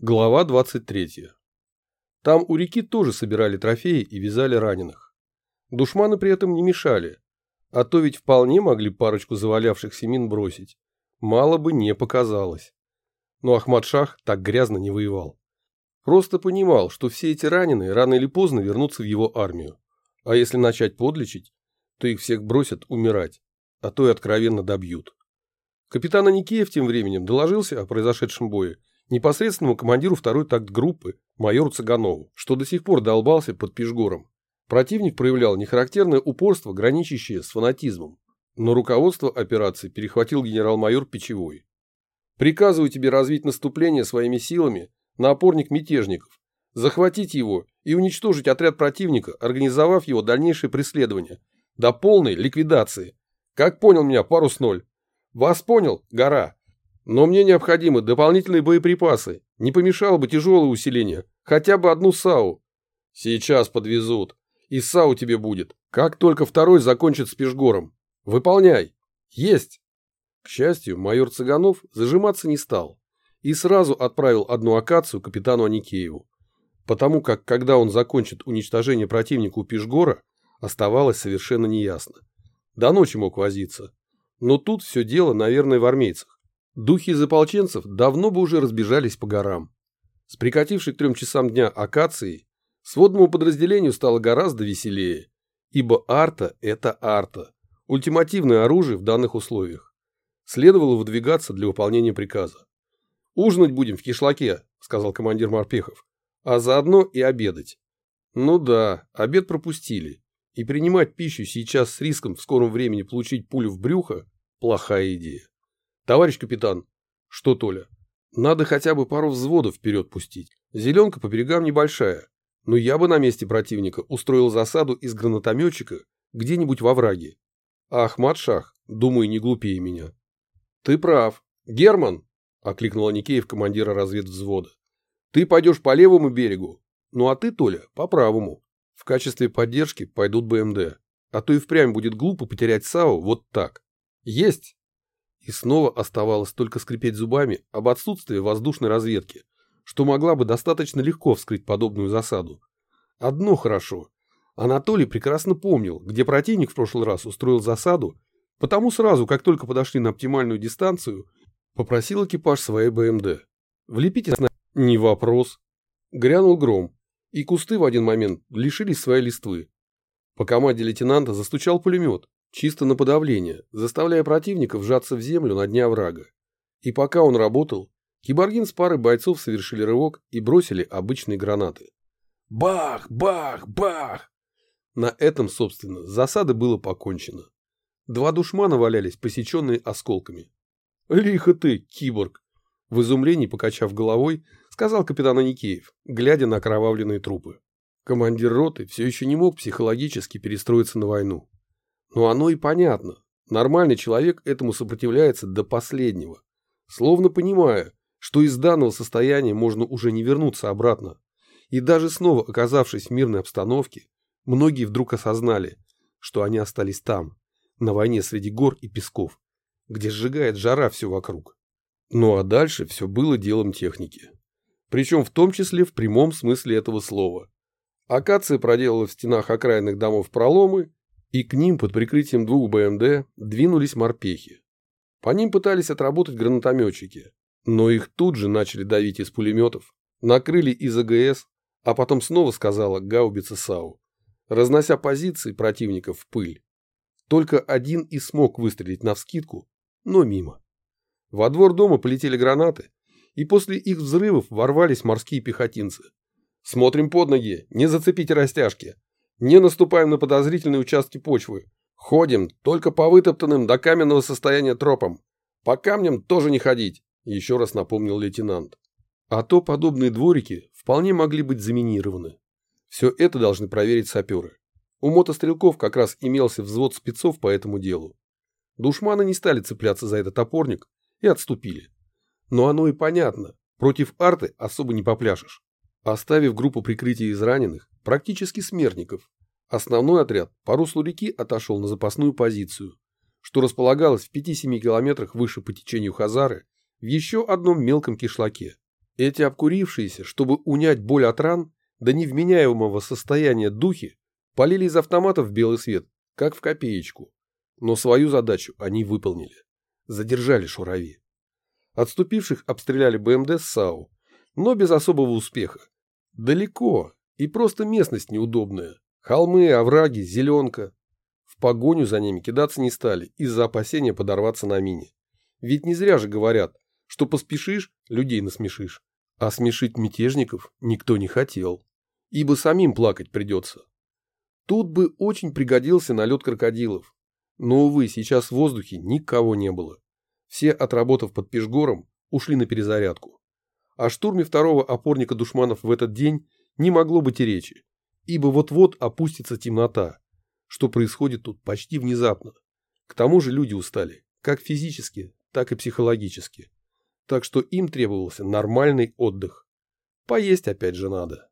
Глава 23. Там у реки тоже собирали трофеи и вязали раненых. Душманы при этом не мешали, а то ведь вполне могли парочку завалявшихся мин бросить. Мало бы не показалось. Но Ахмад-Шах так грязно не воевал. Просто понимал, что все эти раненые рано или поздно вернутся в его армию. А если начать подлечить, то их всех бросят умирать, а то и откровенно добьют. Капитан Аникеев тем временем доложился о произошедшем бое непосредственному командиру второй такт группы, майору Цыганову, что до сих пор долбался под Пешгором. Противник проявлял нехарактерное упорство, граничащее с фанатизмом. Но руководство операции перехватил генерал-майор Печевой. «Приказываю тебе развить наступление своими силами на опорник мятежников, захватить его и уничтожить отряд противника, организовав его дальнейшее преследование, до полной ликвидации. Как понял меня, парус ноль? Вас понял, гора?» Но мне необходимы дополнительные боеприпасы. Не помешало бы тяжелое усиление. Хотя бы одну САУ. Сейчас подвезут. И САУ тебе будет. Как только второй закончит с Пешгором. Выполняй. Есть. К счастью, майор Цыганов зажиматься не стал. И сразу отправил одну акацию капитану Аникееву. Потому как, когда он закончит уничтожение противника у Пешгора, оставалось совершенно неясно. До ночи мог возиться. Но тут все дело, наверное, в армейцах. Духи из ополченцев давно бы уже разбежались по горам. С прикатившей к трем часам дня акации сводному подразделению стало гораздо веселее, ибо арта – это арта, ультимативное оружие в данных условиях. Следовало выдвигаться для выполнения приказа. «Ужинать будем в кишлаке», – сказал командир Морпехов, – «а заодно и обедать». Ну да, обед пропустили, и принимать пищу сейчас с риском в скором времени получить пулю в брюхо – плохая идея. Товарищ капитан. Что, Толя? Надо хотя бы пару взводов вперед пустить. Зеленка по берегам небольшая. Но я бы на месте противника устроил засаду из гранатометчика где-нибудь во враге. А Ахмад Шах, думаю, не глупее меня. Ты прав. Герман, окликнул Аникеев командира разведвзвода. Ты пойдешь по левому берегу. Ну а ты, Толя, по правому. В качестве поддержки пойдут БМД. А то и впрямь будет глупо потерять САУ вот так. Есть. И снова оставалось только скрипеть зубами об отсутствии воздушной разведки, что могла бы достаточно легко вскрыть подобную засаду. Одно хорошо. Анатолий прекрасно помнил, где противник в прошлый раз устроил засаду, потому сразу, как только подошли на оптимальную дистанцию, попросил экипаж своей БМД. Влепите на... Не вопрос. Грянул гром, и кусты в один момент лишились своей листвы. По команде лейтенанта застучал пулемет, чисто на подавление, заставляя противника вжаться в землю на дне оврага. И пока он работал, Киборгин с парой бойцов совершили рывок и бросили обычные гранаты. Бах! Бах! Бах! На этом, собственно, засады было покончено. Два душмана валялись, посеченные осколками. «Лихо ты, киборг!» В изумлении, покачав головой, сказал капитан Аникеев, глядя на окровавленные трупы. Командир роты все еще не мог психологически перестроиться на войну. Но оно и понятно. Нормальный человек этому сопротивляется до последнего, словно понимая, что из данного состояния можно уже не вернуться обратно. И даже снова оказавшись в мирной обстановке, многие вдруг осознали, что они остались там, на войне среди гор и песков, где сжигает жара все вокруг. Ну а дальше все было делом техники. Причем в том числе в прямом смысле этого слова. Акация проделала в стенах окраинных домов проломы и к ним под прикрытием двух БМД двинулись морпехи. По ним пытались отработать гранатометчики, но их тут же начали давить из пулеметов, накрыли из АГС, а потом снова сказала гаубица САУ, разнося позиции противников в пыль. Только один и смог выстрелить навскидку, но мимо. Во двор дома полетели гранаты, и после их взрывов ворвались морские пехотинцы. «Смотрим под ноги, не зацепите растяжки!» Не наступаем на подозрительные участки почвы. Ходим только по вытоптанным до каменного состояния тропам. По камням тоже не ходить, еще раз напомнил лейтенант. А то подобные дворики вполне могли быть заминированы. Все это должны проверить саперы. У мотострелков как раз имелся взвод спецов по этому делу. Душманы не стали цепляться за этот опорник и отступили. Но оно и понятно, против арты особо не попляшешь. Оставив группу прикрытия из раненых, практически смертников, основной отряд по руслу реки отошел на запасную позицию, что располагалось в 5-7 километрах выше по течению Хазары в еще одном мелком кишлаке. Эти обкурившиеся, чтобы унять боль от ран, до невменяемого состояния духи, полили из автоматов в белый свет, как в копеечку. Но свою задачу они выполнили. Задержали шурави. Отступивших обстреляли БМД с САУ, но без особого успеха. Далеко, и просто местность неудобная. Холмы, овраги, зеленка. В погоню за ними кидаться не стали из-за опасения подорваться на мине. Ведь не зря же говорят, что поспешишь, людей насмешишь. А смешить мятежников никто не хотел, ибо самим плакать придется. Тут бы очень пригодился налет крокодилов. Но, увы, сейчас в воздухе никого не было. Все, отработав под Пешгором, ушли на перезарядку. О штурме второго опорника душманов в этот день не могло быть и речи, ибо вот-вот опустится темнота, что происходит тут почти внезапно. К тому же люди устали, как физически, так и психологически. Так что им требовался нормальный отдых. Поесть опять же надо.